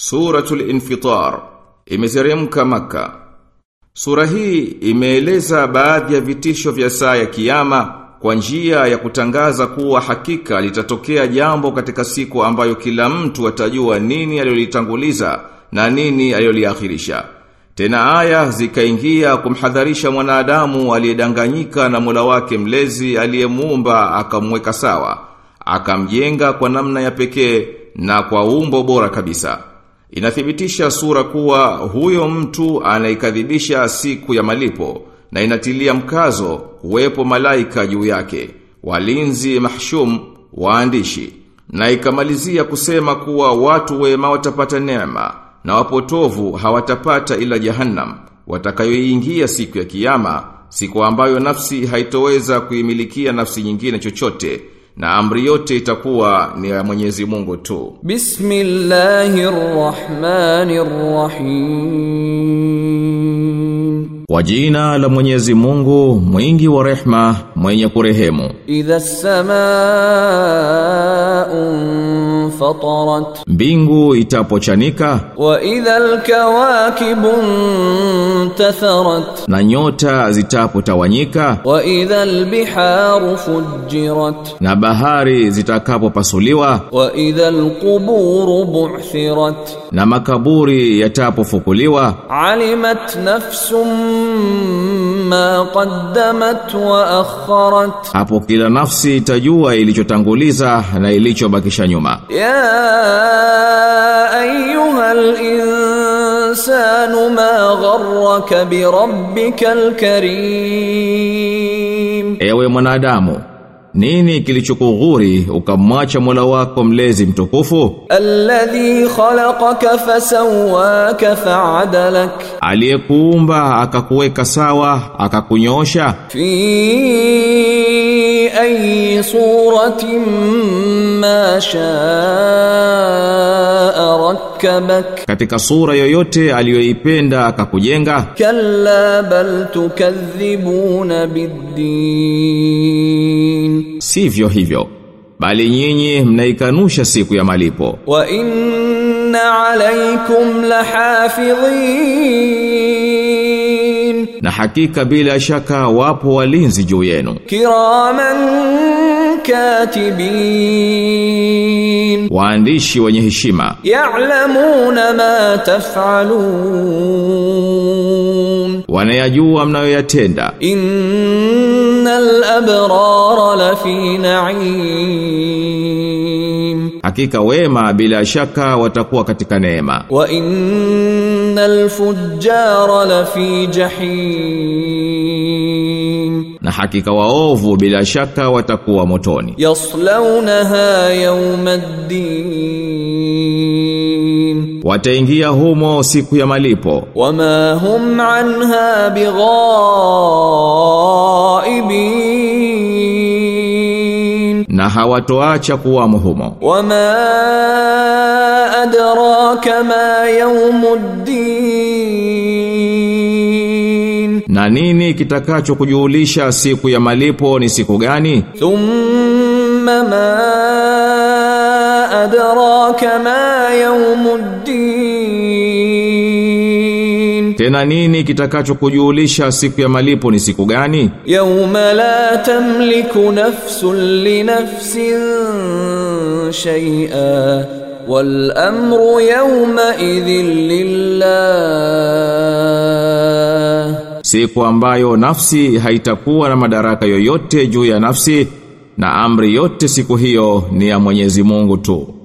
Suratul Infitar imeteremka maka. Sura hii imeeleza baadhi ya vitisho vya saa ya kiyama kwa njia ya kutangaza kuwa hakika litatokea jambo katika siku ambayo kila mtu atajua nini aliyolitanguliza na nini aliyoliakhirisha. Tena aya zikaingia kumhadharisha mwanadamu aliyedanganyika na Mola wake mlezi aliyemuumba akamweka sawa, akamjenga kwa namna ya pekee na kwa umbo bora kabisa. Inathibitisha sura kuwa huyo mtu anaikadhibisha siku ya malipo na inatilia mkazo kuwepo malaika juu yake, walinzi mahshum, waandishi. Na ikamalizia kusema kuwa watu wema watapata neema na wapotovu hawatapata ila jahannam watakayoiingia siku ya kiyama, siku ambayo nafsi haitoweza kuimilikia nafsi nyingine chochote na amri yote itakuwa ni ya Mwenyezi Mungu tu. Bismillahirrahmanirrahim. Kwa jina la Mwenyezi Mungu, mwingi wa rehma, mwenye kurehemu. Idha samaa'un fatarat Mbingu itapochanika wa idha al-kawakibu intatharat. na nyota zitapotawanyika wa idha al-biharu fujirat. na bahari zitakapopasuliwa wa idha al-quburu bu'thirat. na makaburi yatapofukuliwa. Alimat nafsum ma qaddamat wa akharat. Hapo kila nafsi itajua ilichotanguliza na ilichobakisha nyuma. Ya ayyuha al-insanu ma gharraka bi rabbikal karim. Ewe mwanadamu nini kilichokughuri ukamwacha Mola wako mlezi mtukufu? Alladhi khalaqaka fasawaka fa'adalak. Aliyekuumba akakuweka sawa akakunyosha? Fi ayi suratin ma sha'a rakkabak. Katika sura yoyote aliyoipenda akakujenga? Kalla bal tukadhibuna biddin sivyo hivyo bali nyinyi mnaikanusha siku ya malipo. Wa inna alaykum lahafidhin na hakika bila shaka wapo walinzi juu yenu. Kiraman katibin. Waandishi wenye heshima. Ya'lamuna ma taf'alun. Wanayajua mnayoyatenda. Innal abrara lafi na'im hakika wema bila shaka watakuwa katika neema. Wa innal fujjara lafi jahim. Na hakika waovu bila shaka watakuwa motoni. Yaslaunaha yawmaddin. Wataingia humo siku ya malipo. Wama hum anha bighaibin na hawatoacha kuwamo humo. Wama adraka ma yawmuddin. Na nini kitakacho kujulisha siku ya malipo ni siku gani? Thumma ma adraka ma yawmuddin tena nini kitakachokujuulisha siku ya malipo ni siku gani? Yauma la tamliku nafsun li nafsin shay'a wal amru yawma idhin lillah. Siku ambayo nafsi haitakuwa na madaraka yoyote juu ya nafsi na amri yote siku hiyo ni ya Mwenyezi Mungu tu